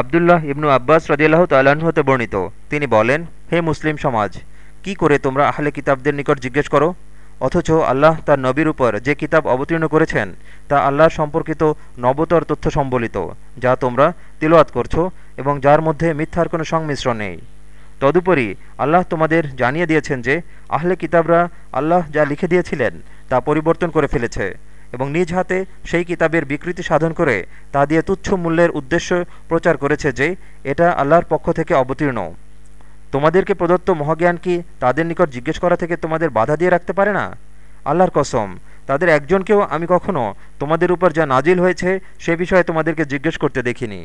আবদুল্লাহ ইবনু আব্বাস রদিয়াল্লাহ হতে বর্ণিত। তিনি বলেন, হে মুসলিম সমাজ, কি করে তোমরা আহলে কিতাবদের নিকট জিজ্ঞেস করো? অথচ আল্লাহ তার নবীর উপর যে কিতাব অবতীর্ণ করেছেন, তা আল্লাহর সম্পর্কিত নবতর তথ্য সম্বলিত, যা তোমরা তিলওয়াত করছ এবং যার মধ্যে মিথ্যার কোনো সংমিশ্রণ নেই। তদুপরি আল্লাহ তোমাদের জানিয়ে দিয়েছেন যে, আহলে কিতাবরা আল্লাহ যা লিখে দিয়েছিলেন, তা পরিবর্তন করে ফেলেছে। এবং নিজ হাতে সেই কিতাবের বিকৃতি সাধন করে তা দিয়ে তুচ্ছ মূল্যের উদ্দেশ্য প্রচার করেছে যে এটা আল্লাহর পক্ষ থেকে অবতীর্ণ। তোমাদেরকে প্রদত্ত মহাজ্ঞান কি তাদের নিকট জিজ্ঞেস করা থেকে তোমাদের বাধা দিয়ে রাখতে পারে না? আল্লাহর কসম, তাদের একজনকেও আমি কখনো তোমাদের উপর যা নাজিল হয়েছে সে বিষয়ে তোমাদেরকে জিজ্ঞেস করতে দেখিনি।